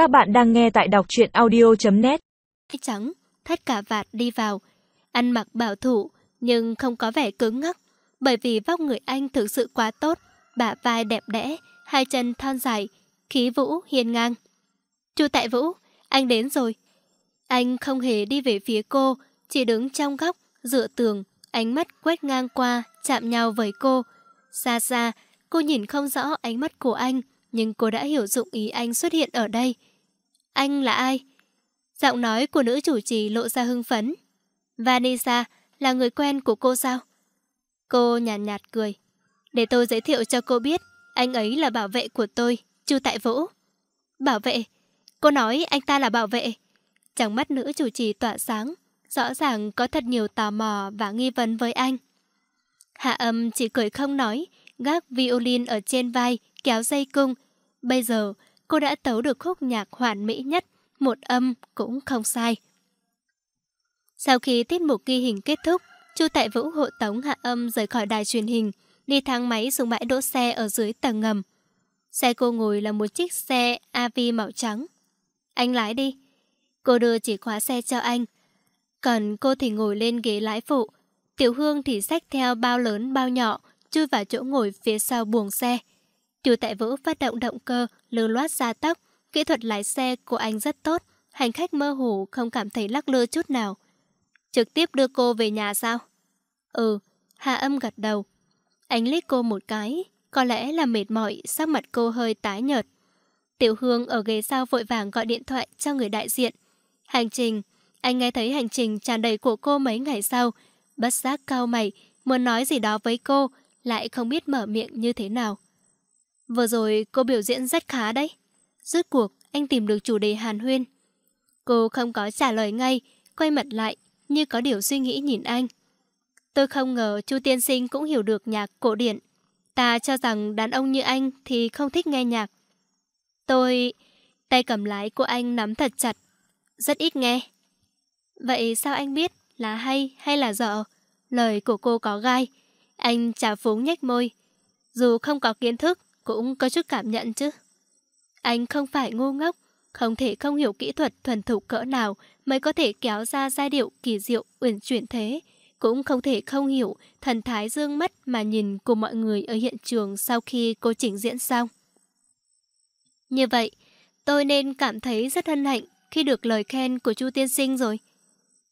Các bạn đang nghe tại đọc truyện audio.net Trắng, thắt cả vạt đi vào. Ăn mặc bảo thủ, nhưng không có vẻ cứng ngắc. Bởi vì vóc người anh thực sự quá tốt. Bả vai đẹp đẽ, hai chân thon dài, khí vũ hiền ngang. Chu Tại Vũ, anh đến rồi. Anh không hề đi về phía cô, chỉ đứng trong góc, dựa tường, ánh mắt quét ngang qua, chạm nhau với cô. Xa xa, cô nhìn không rõ ánh mắt của anh, nhưng cô đã hiểu dụng ý anh xuất hiện ở đây. Anh là ai? Giọng nói của nữ chủ trì lộ ra hưng phấn. Vanessa là người quen của cô sao? Cô nhàn nhạt, nhạt cười. Để tôi giới thiệu cho cô biết, anh ấy là bảo vệ của tôi, Chu Tại Vũ. Bảo vệ? Cô nói anh ta là bảo vệ. Trong mắt nữ chủ trì tỏa sáng, rõ ràng có thật nhiều tò mò và nghi vấn với anh. Hạ âm chỉ cười không nói, gác violin ở trên vai, kéo dây cung. Bây giờ, cô đã tấu được khúc nhạc hoàn mỹ nhất, một âm cũng không sai. Sau khi tiết mục ghi hình kết thúc, Chu Tại Vũ hộ tống hạ âm rời khỏi đài truyền hình, đi thang máy xuống bãi đỗ xe ở dưới tầng ngầm. Xe cô ngồi là một chiếc xe AV màu trắng. Anh lái đi. Cô đưa chìa khóa xe cho anh. Còn cô thì ngồi lên ghế lái phụ. Tiểu Hương thì xách theo bao lớn bao nhỏ, chui vào chỗ ngồi phía sau buồng xe chủ Tại Vũ phát động động cơ, lưu loát gia tốc. Kỹ thuật lái xe của anh rất tốt, hành khách mơ hồ không cảm thấy lắc lư chút nào. Trực tiếp đưa cô về nhà sao? Ừ, Hạ âm gật đầu. Anh liếc cô một cái, có lẽ là mệt mỏi, sắc mặt cô hơi tái nhợt. Tiểu Hương ở ghế sau vội vàng gọi điện thoại cho người đại diện. Hành trình, anh nghe thấy hành trình tràn đầy của cô mấy ngày sau. Bất giác cao mày, muốn nói gì đó với cô, lại không biết mở miệng như thế nào. Vừa rồi cô biểu diễn rất khá đấy. Rốt cuộc, anh tìm được chủ đề hàn huyên. Cô không có trả lời ngay, quay mặt lại, như có điều suy nghĩ nhìn anh. Tôi không ngờ chu tiên sinh cũng hiểu được nhạc cổ điển. Ta cho rằng đàn ông như anh thì không thích nghe nhạc. Tôi... Tay cầm lái của anh nắm thật chặt. Rất ít nghe. Vậy sao anh biết là hay hay là dở? Lời của cô có gai. Anh trả phúng nhếch môi. Dù không có kiến thức, cũng có chút cảm nhận chứ. Anh không phải ngu ngốc, không thể không hiểu kỹ thuật thuần thục cỡ nào mới có thể kéo ra giai điệu kỳ diệu uyển chuyển thế. Cũng không thể không hiểu thần thái dương mắt mà nhìn của mọi người ở hiện trường sau khi cô chỉnh diễn xong. Như vậy, tôi nên cảm thấy rất hân hạnh khi được lời khen của chu tiên sinh rồi.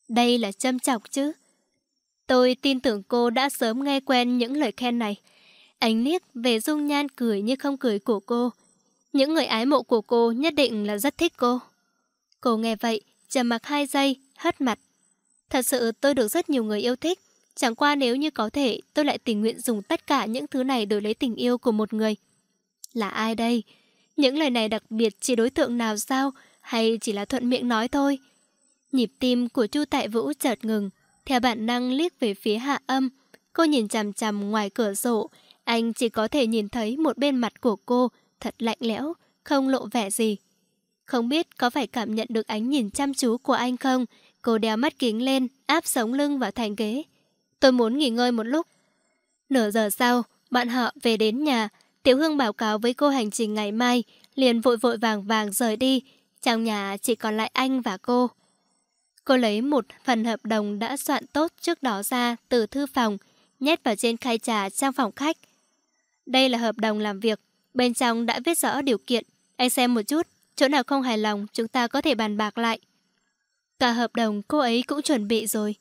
Đây là châm chọc chứ. Tôi tin tưởng cô đã sớm nghe quen những lời khen này. Ánh liếc về dung nhan cười như không cười của cô. Những người ái mộ của cô nhất định là rất thích cô. Cô nghe vậy, trầm mặc hai giây, hất mặt. Thật sự tôi được rất nhiều người yêu thích. Chẳng qua nếu như có thể, tôi lại tình nguyện dùng tất cả những thứ này đổi lấy tình yêu của một người. Là ai đây? Những lời này đặc biệt chỉ đối tượng nào sao? Hay chỉ là thuận miệng nói thôi? Nhịp tim của Chu Tại Vũ chợt ngừng. Theo bản năng liếc về phía hạ âm. Cô nhìn chằm chằm ngoài cửa sổ. Anh chỉ có thể nhìn thấy một bên mặt của cô thật lạnh lẽo, không lộ vẻ gì. Không biết có phải cảm nhận được ánh nhìn chăm chú của anh không? Cô đeo mắt kính lên, áp sống lưng vào thành ghế. Tôi muốn nghỉ ngơi một lúc. Nửa giờ sau, bạn họ về đến nhà. Tiểu Hương báo cáo với cô hành trình ngày mai, liền vội vội vàng vàng rời đi. Trong nhà chỉ còn lại anh và cô. Cô lấy một phần hợp đồng đã soạn tốt trước đó ra từ thư phòng, nhét vào trên khay trà trong phòng khách. Đây là hợp đồng làm việc, bên trong đã viết rõ điều kiện. Anh xem một chút, chỗ nào không hài lòng chúng ta có thể bàn bạc lại. Cả hợp đồng cô ấy cũng chuẩn bị rồi.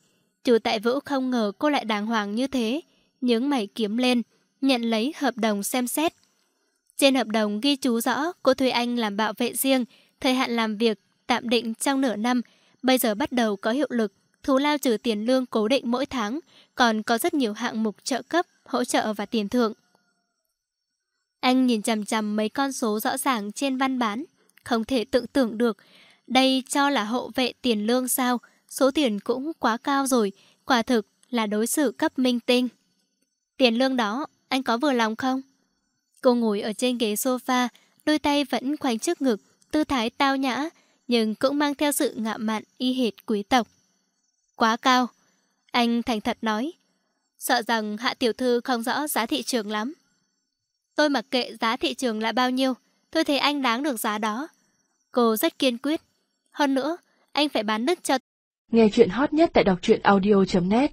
Chủ tại Vũ không ngờ cô lại đàng hoàng như thế. Những mày kiếm lên, nhận lấy hợp đồng xem xét. Trên hợp đồng ghi chú rõ cô thuê anh làm bảo vệ riêng, thời hạn làm việc tạm định trong nửa năm, bây giờ bắt đầu có hiệu lực, thù lao trừ tiền lương cố định mỗi tháng, còn có rất nhiều hạng mục trợ cấp, hỗ trợ và tiền thưởng. Anh nhìn chằm chằm mấy con số rõ ràng trên văn bán, không thể tưởng tượng được. Đây cho là hộ vệ tiền lương sao, số tiền cũng quá cao rồi, quả thực là đối xử cấp minh tinh. Tiền lương đó, anh có vừa lòng không? Cô ngồi ở trên ghế sofa, đôi tay vẫn khoanh trước ngực, tư thái tao nhã, nhưng cũng mang theo sự ngạo mạn y hệt quý tộc. Quá cao. Anh thành thật nói. Sợ rằng hạ tiểu thư không rõ giá thị trường lắm. Tôi mặc kệ giá thị trường là bao nhiêu, tôi thấy anh đáng được giá đó. Cô rất kiên quyết. Hơn nữa, anh phải bán đất cho Nghe chuyện hot nhất tại đọc truyện audio.net